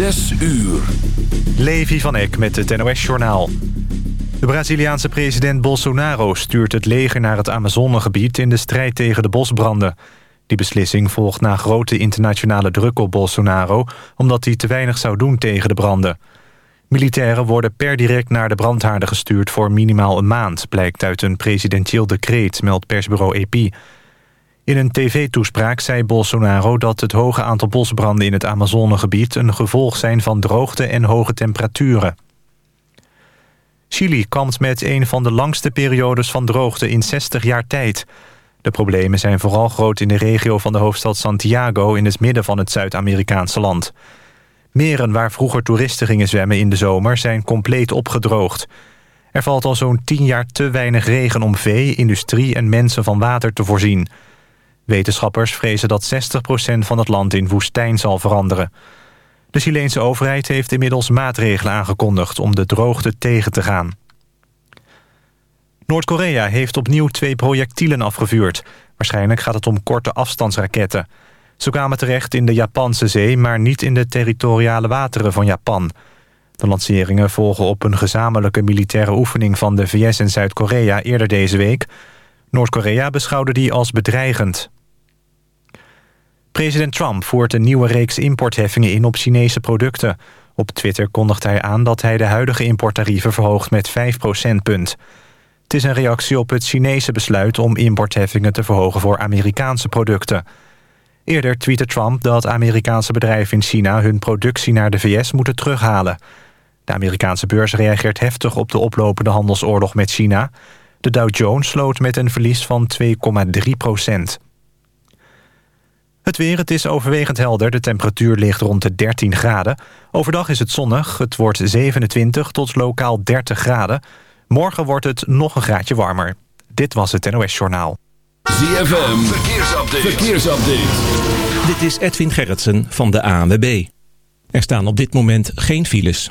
Zes uur. Levi van Eck met het NOS-journaal. De Braziliaanse president Bolsonaro stuurt het leger naar het Amazonegebied... in de strijd tegen de bosbranden. Die beslissing volgt na grote internationale druk op Bolsonaro... omdat hij te weinig zou doen tegen de branden. Militairen worden per direct naar de brandhaarden gestuurd... voor minimaal een maand, blijkt uit een presidentieel decreet... meldt persbureau EPI... In een tv-toespraak zei Bolsonaro dat het hoge aantal bosbranden in het Amazonegebied... een gevolg zijn van droogte en hoge temperaturen. Chili kampt met een van de langste periodes van droogte in 60 jaar tijd. De problemen zijn vooral groot in de regio van de hoofdstad Santiago... in het midden van het Zuid-Amerikaanse land. Meren waar vroeger toeristen gingen zwemmen in de zomer... zijn compleet opgedroogd. Er valt al zo'n 10 jaar te weinig regen om vee, industrie en mensen van water te voorzien... Wetenschappers vrezen dat 60% van het land in woestijn zal veranderen. De Chileense overheid heeft inmiddels maatregelen aangekondigd... om de droogte tegen te gaan. Noord-Korea heeft opnieuw twee projectielen afgevuurd. Waarschijnlijk gaat het om korte afstandsraketten. Ze kwamen terecht in de Japanse zee... maar niet in de territoriale wateren van Japan. De lanceringen volgen op een gezamenlijke militaire oefening... van de VS en Zuid-Korea eerder deze week... Noord-Korea beschouwde die als bedreigend. President Trump voert een nieuwe reeks importheffingen in op Chinese producten. Op Twitter kondigt hij aan dat hij de huidige importtarieven verhoogt met 5 procentpunt. Het is een reactie op het Chinese besluit om importheffingen te verhogen voor Amerikaanse producten. Eerder tweette Trump dat Amerikaanse bedrijven in China hun productie naar de VS moeten terughalen. De Amerikaanse beurs reageert heftig op de oplopende handelsoorlog met China. De Dow Jones sloot met een verlies van 2,3 procent. Het weer, het is overwegend helder. De temperatuur ligt rond de 13 graden. Overdag is het zonnig. Het wordt 27 tot lokaal 30 graden. Morgen wordt het nog een graadje warmer. Dit was het NOS Journaal. ZFM, verkeersupdate. verkeersupdate. Dit is Edwin Gerritsen van de ANWB. Er staan op dit moment geen files.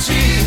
cheese.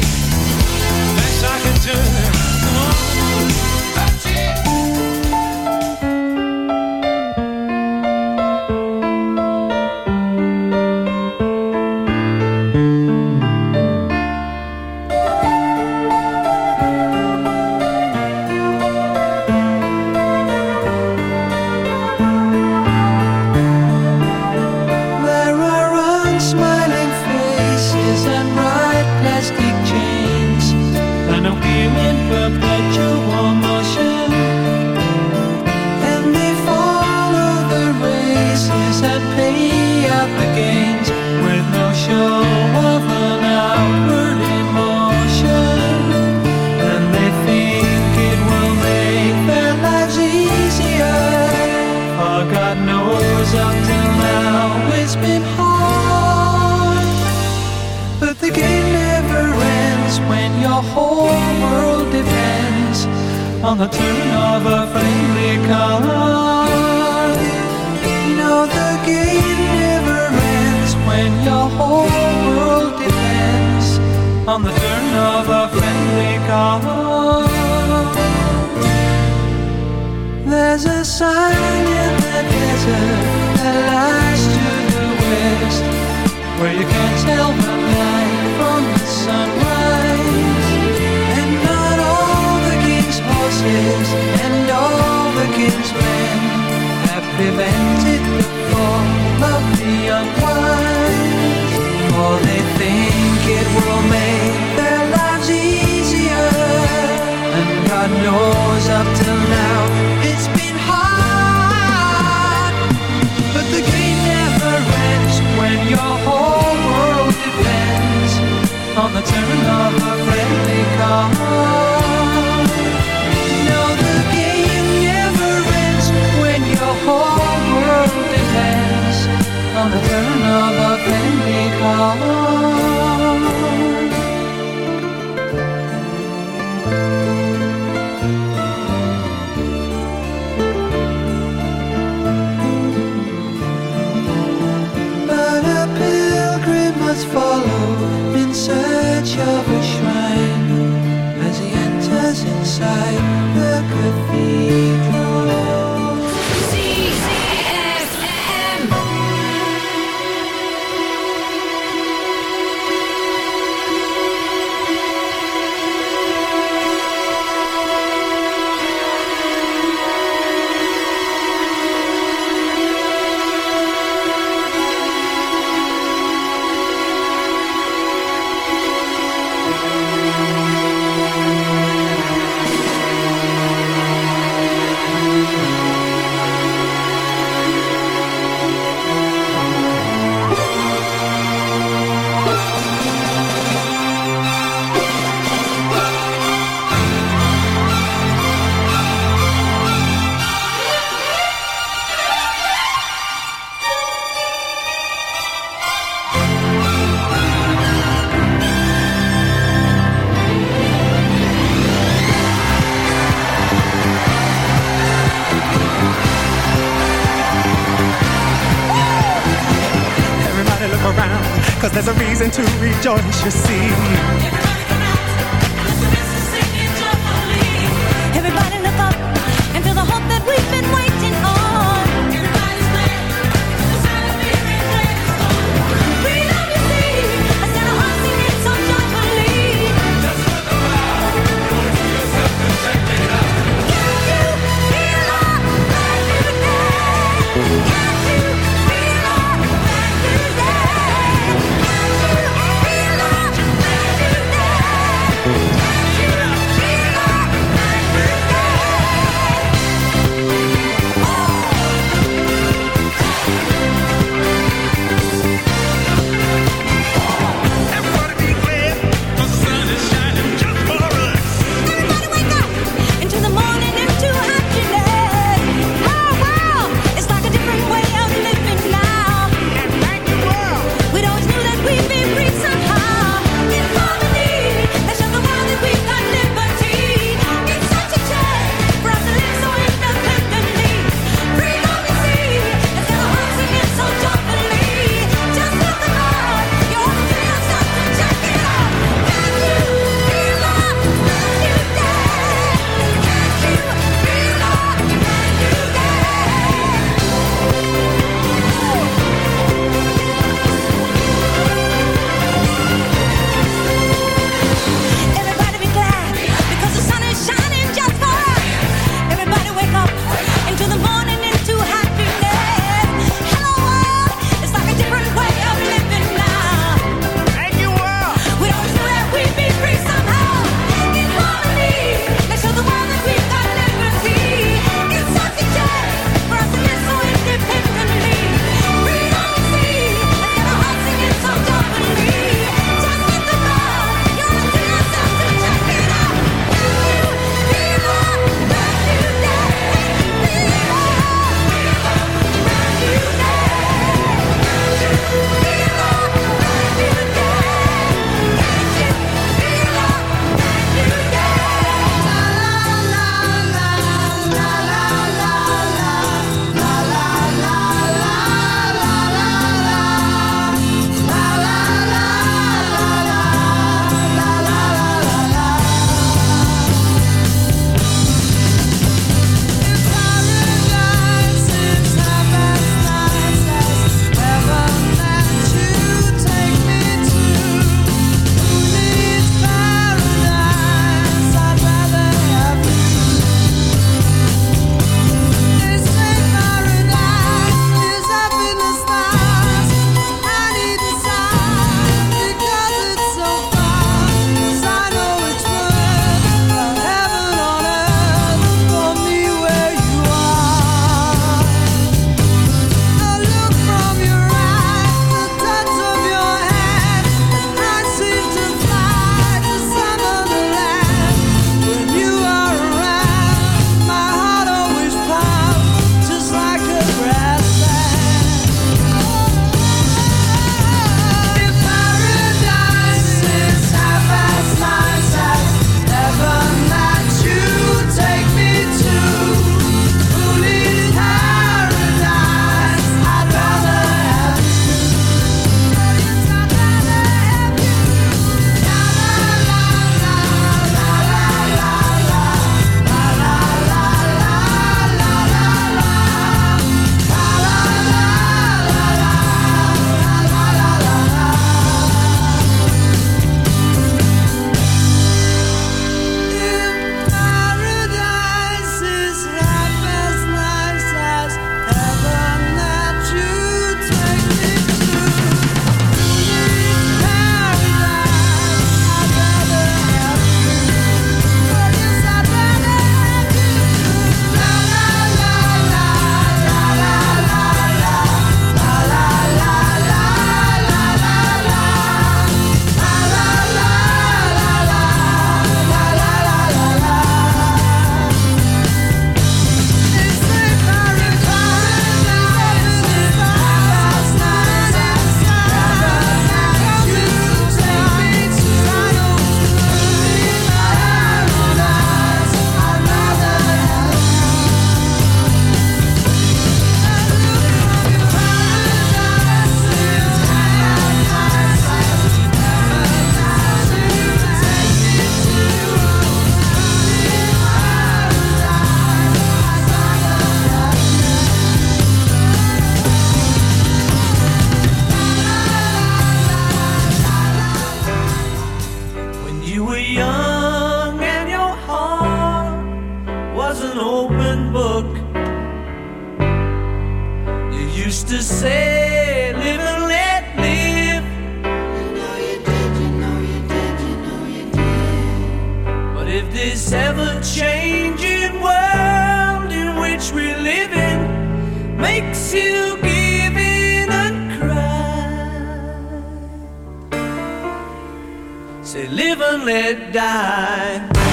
rejoice, you see. Everybody come out and joyfully. Everybody look up and feel the hope that which we live in makes you give in and cry. Say, live and let die.